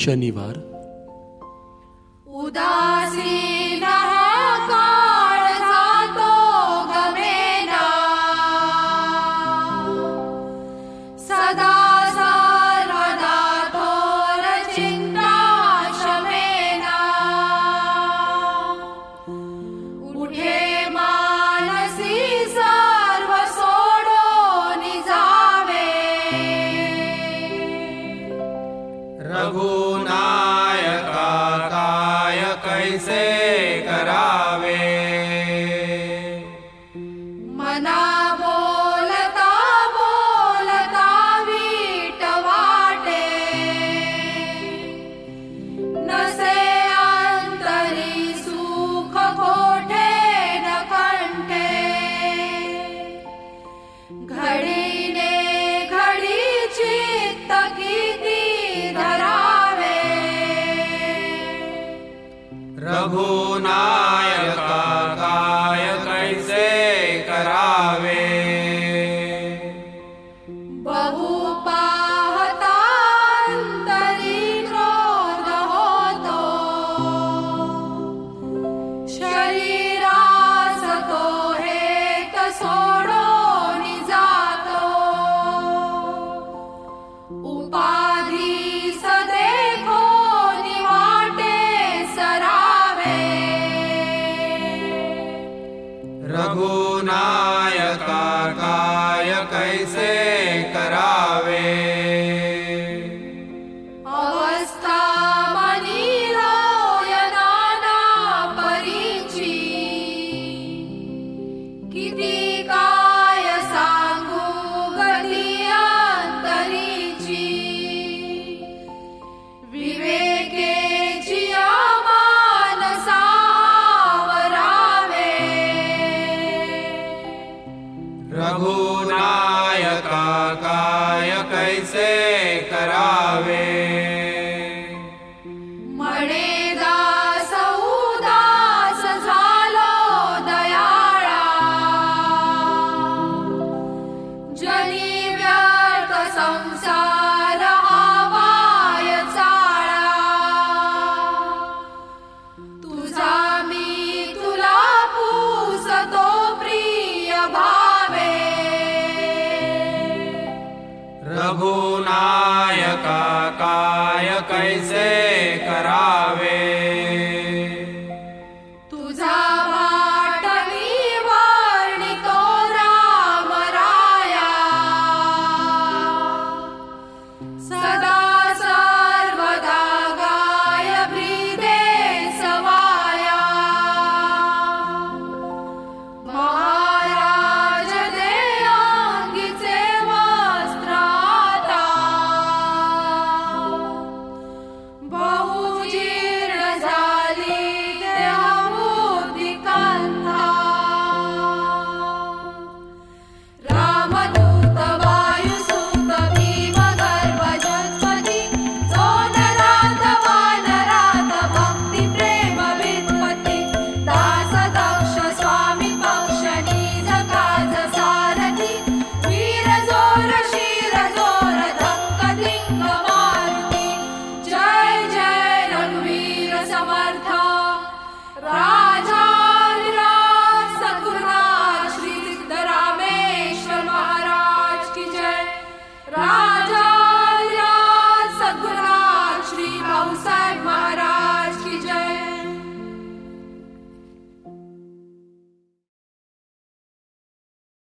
शनिवार। उदासी रघुना પ્રભુ નાયક કાય કૈસે કરા काय कैसे ตากา घुनायकाय कैसे करावेटी वाणि कोरा मराया सदा